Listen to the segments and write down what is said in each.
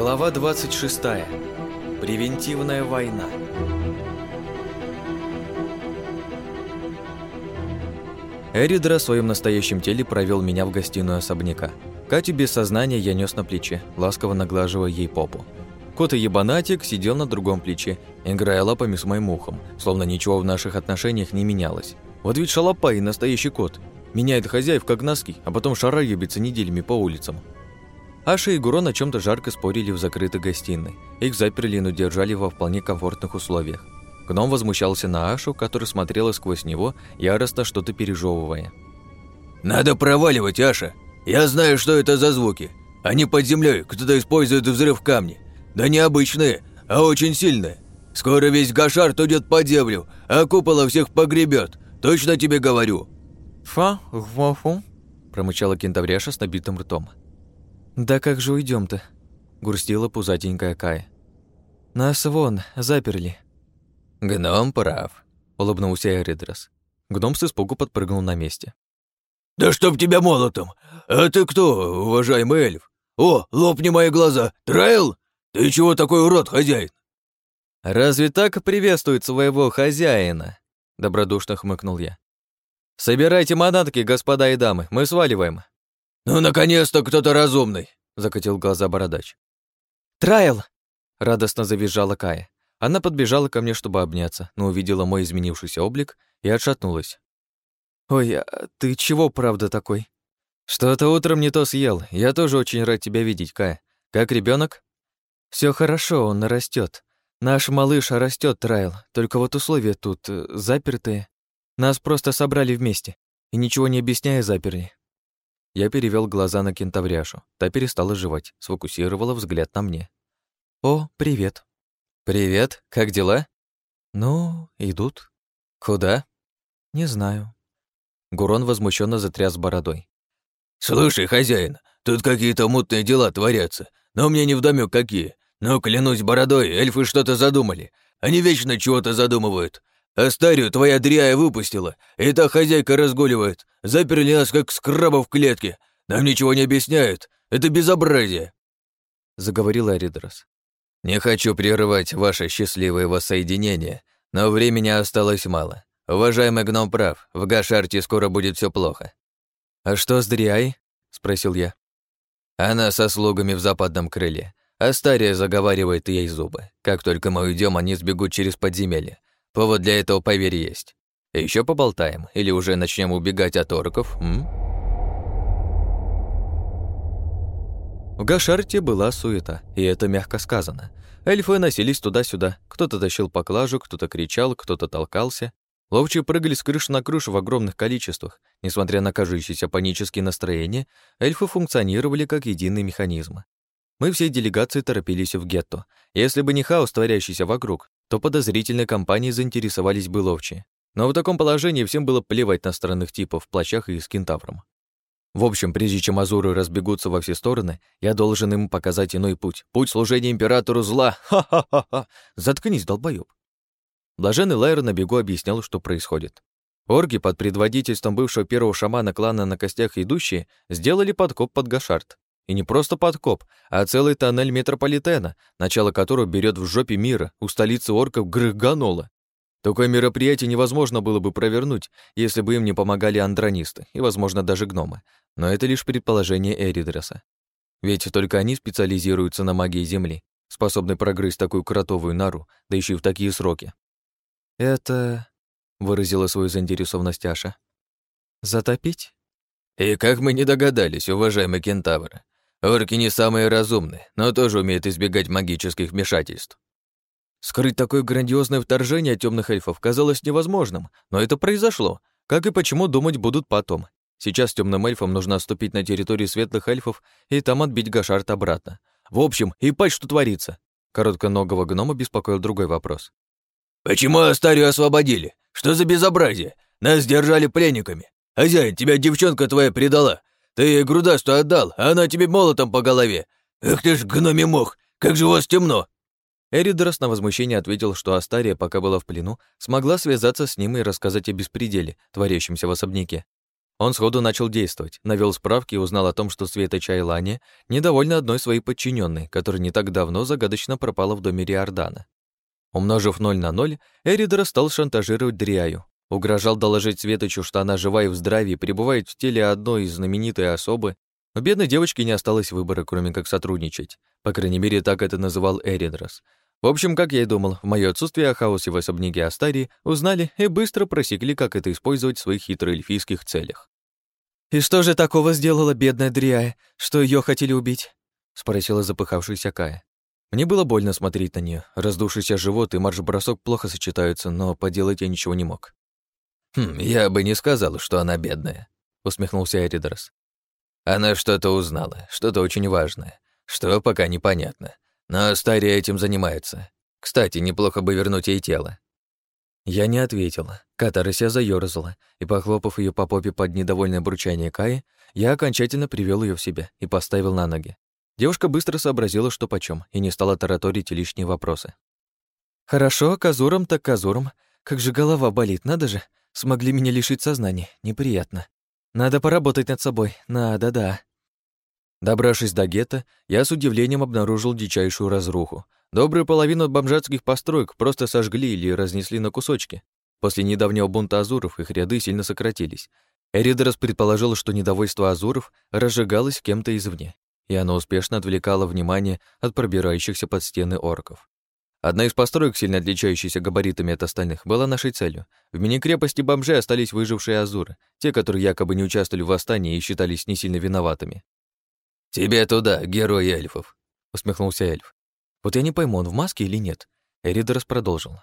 Глава 26. Превентивная война. Эридра в своем настоящем теле провел меня в гостиную особняка. Катю без сознания я нес на плече, ласково наглаживая ей попу. Кот и ебанатик сидел на другом плече, играя лапами с моим ухом, словно ничего в наших отношениях не менялось. Вот ведь шалопай, настоящий кот. Меняет хозяев как носки, а потом шарагибится неделями по улицам. Аша и Гурон о чем то жарко спорили в закрытой гостиной. Их заперли, но держали во вполне комфортных условиях. Гном возмущался на Ашу, которая смотрела сквозь него, яростно что-то пережевывая. «Надо проваливать, Аша! Я знаю, что это за звуки. Они под землей, кто-то использует взрыв камни. Да не обычные, а очень сильные. Скоро весь Гашар уйдет под землю, а купола всех погребет. Точно тебе говорю!» «Фа, фу, промычала кентавряша с набитым ртом. «Да как же уйдем-то?» — грустила пузатенькая Кая. «Нас вон, заперли». «Гном прав», — улыбнулся Эридрос. Гном с испугу подпрыгнул на месте. «Да чтоб тебя молотом! А ты кто, уважаемый эльф? О, лопни мои глаза! Трайл? Ты чего такой урод, хозяин?» «Разве так приветствует своего хозяина?» — добродушно хмыкнул я. «Собирайте манатки, господа и дамы, мы сваливаем». «Ну, наконец-то кто-то разумный!» — закатил глаза бородач. «Трайл!» — радостно завизжала Кая. Она подбежала ко мне, чтобы обняться, но увидела мой изменившийся облик и отшатнулась. «Ой, а ты чего, правда, такой?» «Что-то утром не то съел. Я тоже очень рад тебя видеть, Кая. Как ребенок? Все хорошо, он растет. Наш малыш растет, Трайл, только вот условия тут э, запертые. Нас просто собрали вместе и ничего не объясняя заперли. Я перевел глаза на кентавряшу. Та перестала жевать, сфокусировала взгляд на мне. «О, привет». «Привет, как дела?» «Ну, идут». «Куда?» «Не знаю». Гурон возмущенно затряс бородой. «Слушай, хозяин, тут какие-то мутные дела творятся, но мне не вдомёк какие. Но, клянусь бородой, эльфы что-то задумали. Они вечно чего-то задумывают. Астарию твоя дряя выпустила, и та хозяйка разгуливает. Заперли нас, как скрабов в клетке. Нам ничего не объясняют. Это безобразие!» Заговорил Эридрос. «Не хочу прерывать ваше счастливое воссоединение, но времени осталось мало. Уважаемый гном прав, в Гашарте скоро будет все плохо». «А что с Дриай?» — спросил я. «Она со слугами в западном крыле. Астария заговаривает ей зубы. Как только мы уйдем, они сбегут через подземелье. Повод для этого, поверь, есть. Еще поболтаем, или уже начнем убегать от орков, м? В Гашарте была суета, и это мягко сказано. Эльфы носились туда-сюда. Кто-то тащил поклажу, кто-то кричал, кто-то толкался. Ловчие прыгали с крыши на крышу в огромных количествах. Несмотря на кажущиеся панические настроения, эльфы функционировали как единый механизм. Мы всей делегацией торопились в гетто. Если бы не хаос, творящийся вокруг, то подозрительной компанией заинтересовались бы ловчие. Но в таком положении всем было плевать на странных типов в плащах и с кентавром. В общем, прежде чем азуры разбегутся во все стороны, я должен им показать иной путь. Путь служения императору зла. Ха-ха-ха-ха! Заткнись, долбоёб. Блаженный Лайер на бегу объяснял, что происходит. Орги под предводительством бывшего первого шамана клана на костях идущие сделали подкоп под Гашарт. И не просто подкоп, а целый тоннель метрополитена, начало которого берет в жопе мира, у столицы орков Грыганола. Такое мероприятие невозможно было бы провернуть, если бы им не помогали андронисты и, возможно, даже гномы. Но это лишь предположение Эридреса. Ведь только они специализируются на магии Земли, способной прогрызть такую кротовую нору, да еще и в такие сроки. «Это...» — выразила свою заинтересованность Аша. «Затопить?» «И как мы не догадались, уважаемый кентавр, Орки не самые разумные, но тоже умеют избегать магических вмешательств. Скрыть такое грандиозное вторжение темных эльфов казалось невозможным, но это произошло. Как и почему думать будут потом. Сейчас темным эльфам нужно отступить на территорию светлых эльфов и там отбить Гашарт обратно. В общем, и пать, что творится. Коротконогого гнома беспокоил другой вопрос. «Почему Астарию освободили? Что за безобразие? Нас держали пленниками. Хозяин, тебя девчонка твоя предала. Ты ей грудастую отдал, а она тебе молотом по голове. Эх ты ж гноми мох, как же у вас темно!» Эридорос на возмущение ответил, что Астария, пока была в плену, смогла связаться с ним и рассказать о беспределе, творящемся в особняке. Он сходу начал действовать, навел справки и узнал о том, что Света Чайлани недовольна одной своей подчиненной, которая не так давно загадочно пропала в доме Риордана. Умножив ноль на ноль, Эридора стал шантажировать Дриаю. Угрожал доложить Светочу, что она жива и в здравии, пребывает в теле одной из знаменитой особы. У бедной девочки не осталось выбора, кроме как сотрудничать. По крайней мере, так это называл Эридрос. В общем, как я и думал, в моё отсутствие о хаосе в особняке Астарии узнали и быстро просекли, как это использовать в своих хитроэльфийских целях. «И что же такого сделала бедная Дриая, что ее хотели убить?» — спросила запыхавшаяся Кая. Мне было больно смотреть на нее. Раздувшийся живот и марш-бросок плохо сочетаются, но поделать я ничего не мог. «Хм, я бы не сказал, что она бедная», — усмехнулся Эридрос. «Она что-то узнала, что-то очень важное, что пока непонятно. Но Стария этим занимается. Кстати, неплохо бы вернуть ей тело». Я не ответила. Катарыся заёрзала, и, похлопав ее по попе под недовольное бурчание Каи, я окончательно привел ее в себя и поставил на ноги. Девушка быстро сообразила, что почем, и не стала тараторить лишние вопросы. «Хорошо, казуром так казуром. Как же голова болит, надо же. Смогли меня лишить сознания. Неприятно. Надо поработать над собой. Надо, да». Добравшись до гетто, я с удивлением обнаружил дичайшую разруху. Добрую половину бомжатских построек просто сожгли или разнесли на кусочки. После недавнего бунта азуров их ряды сильно сократились. Эридорос предположил, что недовольство азуров разжигалось кем-то извне, и оно успешно отвлекало внимание от пробирающихся под стены орков. Одна из построек, сильно отличающаяся габаритами от остальных, была нашей целью. В мини-крепости бомжей остались выжившие азуры, те, которые якобы не участвовали в восстании и считались не сильно виноватыми. «Тебе туда, герой эльфов», — усмехнулся эльф. Вот я не пойму, он в маске или нет. Эридорос продолжил.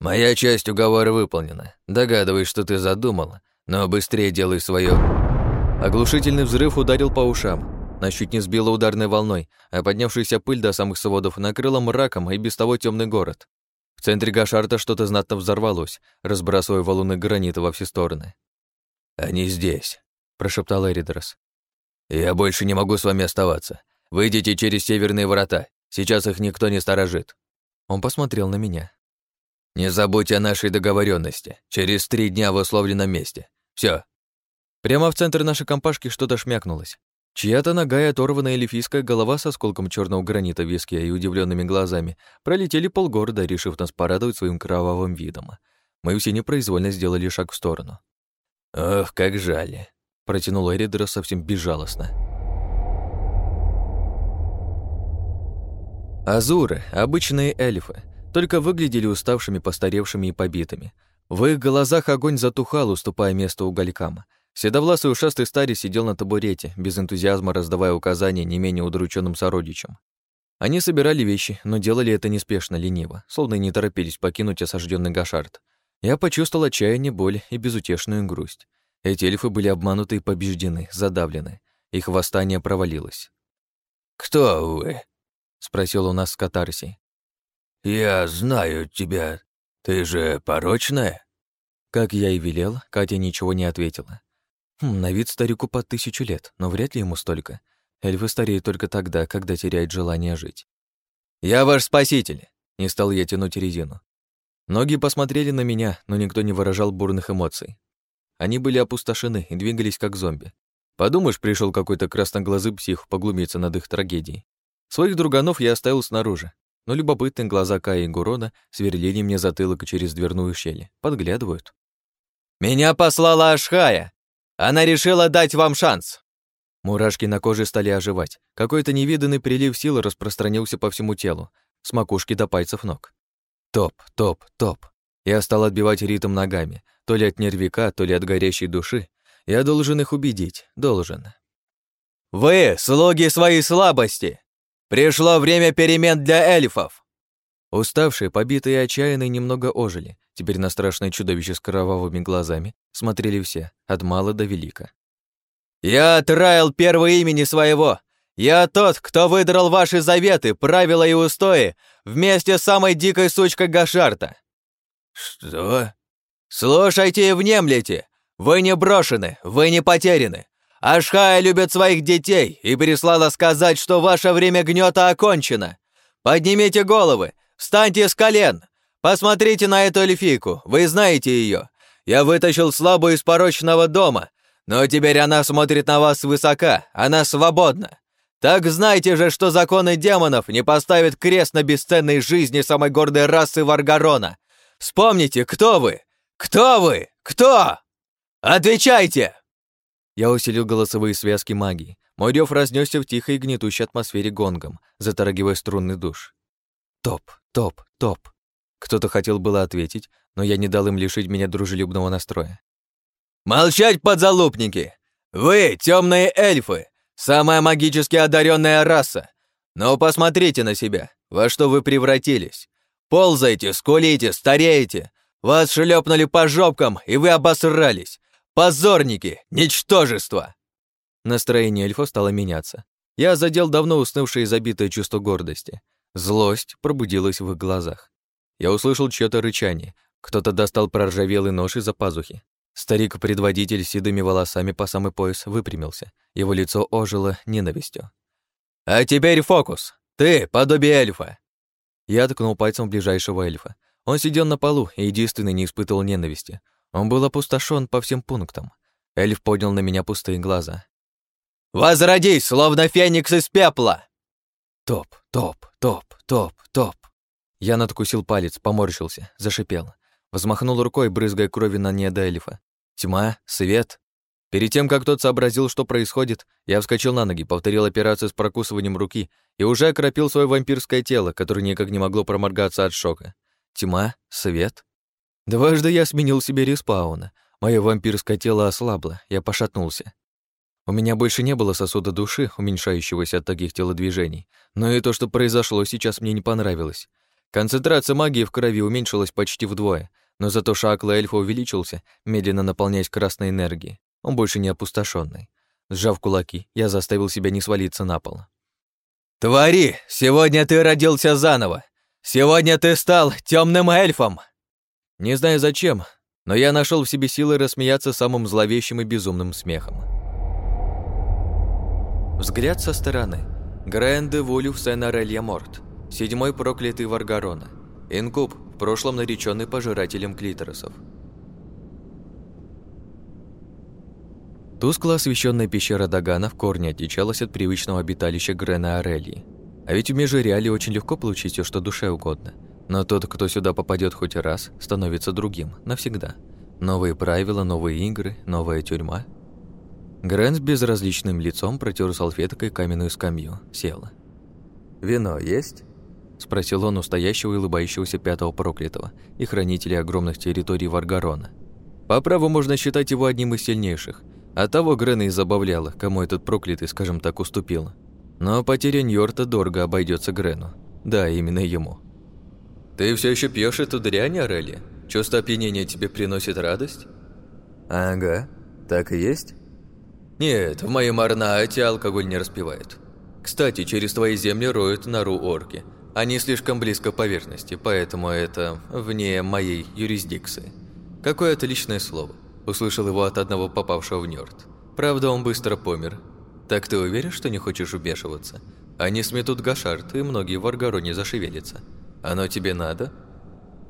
«Моя часть уговора выполнена. Догадываюсь, что ты задумала, но быстрее делай свое. Оглушительный взрыв ударил по ушам. Нас чуть не сбило ударной волной, а поднявшаяся пыль до самых сводов накрыла мраком и без того темный город. В центре Гашарта что-то знатно взорвалось, разбрасывая валуны гранита во все стороны. «Они здесь», — прошептал Эридорос. «Я больше не могу с вами оставаться. Выйдите через северные врата. Сейчас их никто не сторожит». Он посмотрел на меня. «Не забудьте о нашей договоренности. Через три дня в условленном месте. Все. Прямо в центр нашей компашки что-то шмякнулось. Чья-то нога и оторванная эльфийская голова со осколком черного гранита в виске и удивленными глазами пролетели полгорода, решив нас порадовать своим кровавым видом. Мы все непроизвольно сделали шаг в сторону. «Ох, как жаль!» — протянул Эридра совсем безжалостно. Азуры, обычные эльфы, только выглядели уставшими, постаревшими и побитыми. В их глазах огонь затухал, уступая место уголькам — Седовласый ушастый старец сидел на табурете, без энтузиазма раздавая указания не менее удрученным сородичам. Они собирали вещи, но делали это неспешно, лениво, словно не торопились покинуть осажденный Гашард. Я почувствовал отчаяние, боль и безутешную грусть. Эти эльфы были обмануты и побеждены, задавлены. Их восстание провалилось. «Кто вы?» — спросил у нас с катарсией. «Я знаю тебя. Ты же порочная?» Как я и велел, Катя ничего не ответила. На вид старику по тысячу лет, но вряд ли ему столько. Эльфы стареют только тогда, когда теряют желание жить. «Я ваш спаситель!» — не стал я тянуть резину. Ноги посмотрели на меня, но никто не выражал бурных эмоций. Они были опустошены и двигались как зомби. Подумаешь, пришел какой-то красноглазый псих поглумиться над их трагедией. Своих друганов я оставил снаружи, но любопытные глаза Каи и Гурона сверлили мне затылок через дверную щель. Подглядывают. «Меня послала Ашхая!» Она решила дать вам шанс!» Мурашки на коже стали оживать. Какой-то невиданный прилив сил распространился по всему телу, с макушки до пальцев ног. Топ, топ, топ. Я стал отбивать ритм ногами, то ли от нервика, то ли от горящей души. Я должен их убедить, должен. «Вы — слуги своей слабости! Пришло время перемен для эльфов!» Уставшие, побитые и отчаянные немного ожили. Теперь на страшное чудовище с кровавыми глазами смотрели все, от мала до велика. «Я отраил первое имени своего! Я тот, кто выдрал ваши заветы, правила и устои вместе с самой дикой сучкой Гашарта!» «Что?» «Слушайте и внемлите! Вы не брошены, вы не потеряны! Ашхая любит своих детей и прислала сказать, что ваше время гнета окончено! Поднимите головы, Встаньте с колен! Посмотрите на эту эльфийку, вы знаете ее. Я вытащил слабую из порочного дома, Но теперь она смотрит на вас свысока, она свободна. Так знайте же, что законы демонов не поставят крест на бесценной жизни самой гордой расы Варгарона. Вспомните, кто вы? Кто вы? Кто? Отвечайте!» Я усилил голосовые связки магии. Мой рёв разнесся в тихой гнетущей атмосфере гонгом, заторагивая струнный душ. Топ, топ, топ. Кто-то хотел было ответить, но я не дал им лишить меня дружелюбного настроя. «Молчать, подзалупники! Вы, темные эльфы, самая магически одаренная раса! Но посмотрите на себя, во что вы превратились! Ползаете, скулите, стареете! Вас шлепнули по жопкам, и вы обосрались! Позорники! Ничтожество!» Настроение эльфа стало меняться. Я задел давно уснувшее и забитое чувство гордости. Злость пробудилась в их глазах. Я услышал чьё-то рычание. Кто-то достал проржавелый нож из-за пазухи. Старик-предводитель с седыми волосами по самый пояс выпрямился. Его лицо ожило ненавистью. «А теперь фокус! Ты, подобие эльфа!» Я ткнул пальцем ближайшего эльфа. Он сидел на полу и единственный не испытывал ненависти. Он был опустошен по всем пунктам. Эльф поднял на меня пустые глаза. «Возродись, словно феникс из пепла!» Топ, топ, топ, топ, топ. Я надкусил палец, поморщился, зашипел. Взмахнул рукой, брызгая крови на недоэльфа. Тьма, свет. Перед тем, как тот сообразил, что происходит, я вскочил на ноги, повторил операцию с прокусыванием руки и уже окропил свое вампирское тело, которое никак не могло проморгаться от шока. Тьма, свет. Дважды я сменил себе респауна. Мое вампирское тело ослабло, я пошатнулся. У меня больше не было сосуда души, уменьшающегося от таких телодвижений, но и то, что произошло сейчас, мне не понравилось. Концентрация магии в крови уменьшилась почти вдвое, но зато шаг эльфа увеличился, медленно наполняясь красной энергией. Он больше не опустошенный. Сжав кулаки, я заставил себя не свалиться на пол. «Твори! Сегодня ты родился заново! Сегодня ты стал темным эльфом!» Не знаю зачем, но я нашел в себе силы рассмеяться самым зловещим и безумным смехом. Взгляд со стороны. Грэнде Вулюф Сен-Арелья Морт. Седьмой проклятый Варгарона. Инкуб, в прошлом нареченный пожирателем клиторосов. Тускло освещенная пещера Дагана в корне отличалась от привычного обиталища Грена Арелии. А ведь в Межреале очень легко получить все, что душе угодно – но тот, кто сюда попадет хоть раз, становится другим, навсегда. Новые правила, новые игры, новая тюрьма. Грэн с безразличным лицом протер салфеткой каменную скамью, сел. «Вино есть?» – спросил он у стоящего и улыбающегося пятого проклятого и хранителя огромных территорий Варгарона. По праву можно считать его одним из сильнейших, а того Грэна и забавляло, кому этот проклятый, скажем так, уступил. Но потеря Ньорта дорого обойдется Грену. Да, именно ему. «Ты все еще пьешь эту дрянь, Орелли? Чувство опьянения тебе приносит радость?» «Ага, так и есть?» «Нет, в моем Арнаате алкоголь не распивают. Кстати, через твои земли роют нору орки. Они слишком близко к поверхности, поэтому это вне моей юрисдикции. Какое отличное слово. Услышал его от одного попавшего в Нёрд. Правда, он быстро помер. Так ты уверен, что не хочешь убешиваться? Они сметут Гашарт, и многие в Аргароне зашевелятся. Оно тебе надо?»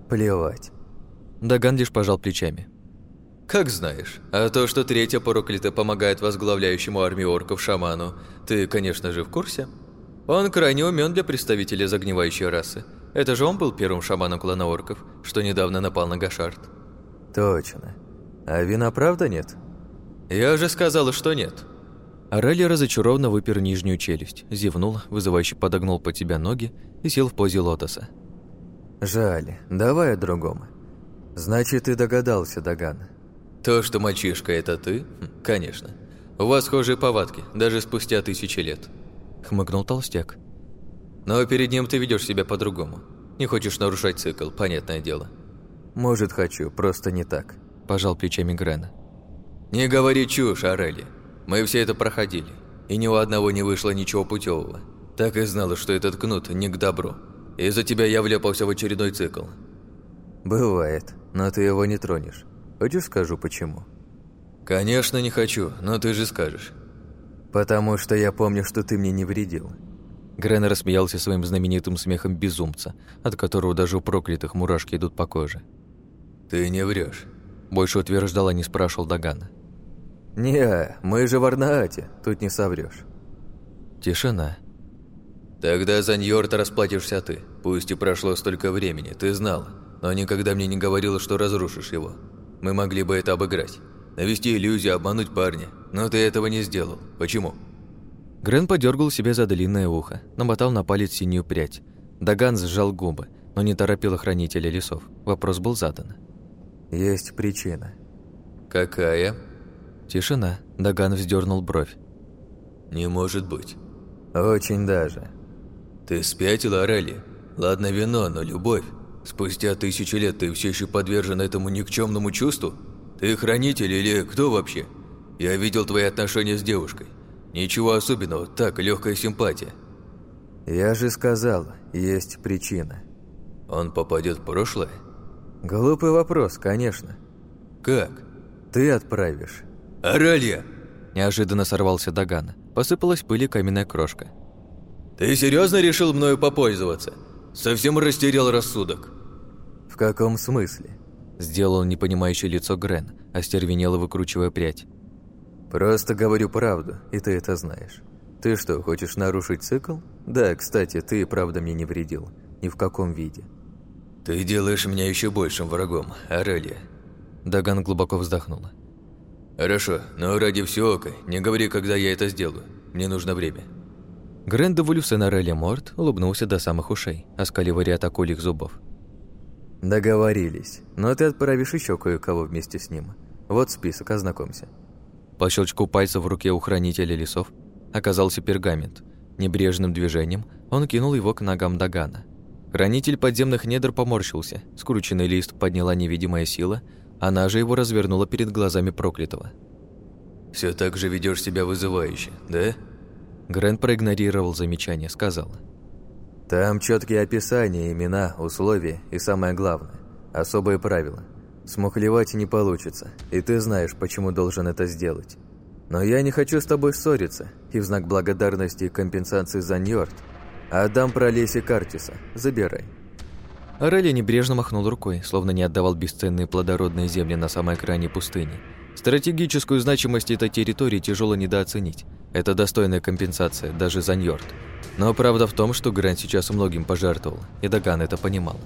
«Плевать». Даган лишь пожал плечами. «Как знаешь. А то, что третья проклята помогает возглавляющему армию орков шаману, ты, конечно же, в курсе? Он крайне умен для представителя загнивающей расы. Это же он был первым шаманом клана орков, что недавно напал на Гашарт». «Точно. А вина правда нет?» «Я же сказала, что нет». Орелли разочарованно выпер нижнюю челюсть, зевнул, вызывающе подогнул под себя ноги и сел в позе лотоса. «Жаль, давай о другом. Значит, ты догадался, Даган?» «То, что мальчишка, это ты? Хм, конечно. У вас схожие повадки, даже спустя тысячи лет», — хмыкнул толстяк. «Но перед ним ты ведешь себя по-другому. Не хочешь нарушать цикл, понятное дело». «Может, хочу, просто не так», — пожал плечами Грена. «Не говори чушь, Орели. Мы все это проходили, и ни у одного не вышло ничего путевого. Так и знала, что этот кнут не к добру. Из-за тебя я влепался в очередной цикл. Бывает, но ты его не тронешь. Хочешь скажу почему? Конечно, не хочу, но ты же скажешь. Потому что я помню, что ты мне не вредил. Грен рассмеялся своим знаменитым смехом безумца, от которого даже у проклятых мурашки идут по коже. «Ты не врешь, больше утверждал, а не спрашивал Дагана. «Не, мы же в Арнаате, тут не соврёшь». Тишина. «Тогда за Ньорта расплатишься ты. Пусть и прошло столько времени, ты знала, но никогда мне не говорила, что разрушишь его. Мы могли бы это обыграть. Навести иллюзию, обмануть парня. Но ты этого не сделал. Почему?» Грен подергал себя за длинное ухо, намотал на палец синюю прядь. Даган сжал губы, но не торопил охранителя лесов. Вопрос был задан. «Есть причина». «Какая?» Тишина. Даган вздернул бровь. «Не может быть». «Очень даже». «Ты спятила, Орели? Ладно, вино, но любовь. Спустя тысячи лет ты все еще подвержен этому никчемному чувству? Ты хранитель или кто вообще? Я видел твои отношения с девушкой. Ничего особенного, так, легкая симпатия». «Я же сказал, есть причина». «Он попадет в прошлое?» «Глупый вопрос, конечно». «Как?» «Ты отправишь». «Оралья!» Неожиданно сорвался Даган. Посыпалась пыль и каменная крошка. «Ты серьезно решил мною попользоваться? Совсем растерял рассудок». «В каком смысле?» Сделал непонимающее лицо Грен, остервенело выкручивая прядь. «Просто говорю правду, и ты это знаешь. Ты что, хочешь нарушить цикл? Да, кстати, ты правда мне не вредил. Ни в каком виде». «Ты делаешь меня еще большим врагом, Арелия». Даган глубоко вздохнула. «Хорошо, но ради всего не говори, когда я это сделаю. Мне нужно время». Грэнд Эволюционарелли Морт улыбнулся до самых ушей, оскаливая ряд акулих зубов. «Договорились. Но ты отправишь еще кое-кого вместе с ним. Вот список, ознакомься». По щелчку пальца в руке у хранителя лесов оказался пергамент. Небрежным движением он кинул его к ногам Дагана. Хранитель подземных недр поморщился. Скрученный лист подняла невидимая сила, она же его развернула перед глазами проклятого. Все так же ведешь себя вызывающе, да?» Грэнд проигнорировал замечание, сказал. «Там четкие описания, имена, условия и самое главное – особые правила. Смухлевать не получится, и ты знаешь, почему должен это сделать. Но я не хочу с тобой ссориться, и в знак благодарности и компенсации за Ньорд отдам про Леси Картиса. Забирай». Орелия небрежно махнул рукой, словно не отдавал бесценные плодородные земли на самой окраине пустыни. Стратегическую значимость этой территории тяжело недооценить. Это достойная компенсация, даже за Ньорд. Но правда в том, что Грant сейчас многим пожертвовал, и Даган это понимал.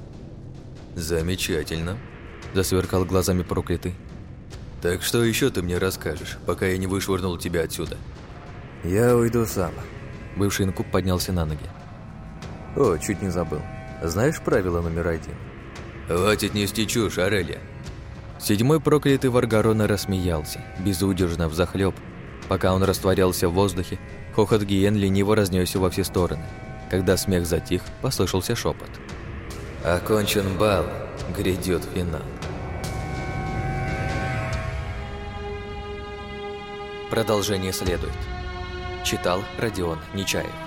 «Замечательно», – засверкал глазами проклятый. «Так что еще ты мне расскажешь, пока я не вышвырнул тебя отсюда?» «Я уйду сам». Бывший инкуб поднялся на ноги. «О, чуть не забыл. Знаешь правило номер один?» «Хватит нести чушь, Арелия». Седьмой проклятый Варгарона рассмеялся, безудержно взахлеб, Пока он растворялся в воздухе, хохот гиен лениво разнесся во все стороны. Когда смех затих, послышался шепот. «Окончен бал, грядет финал». Продолжение следует. Читал Родион Нечаев.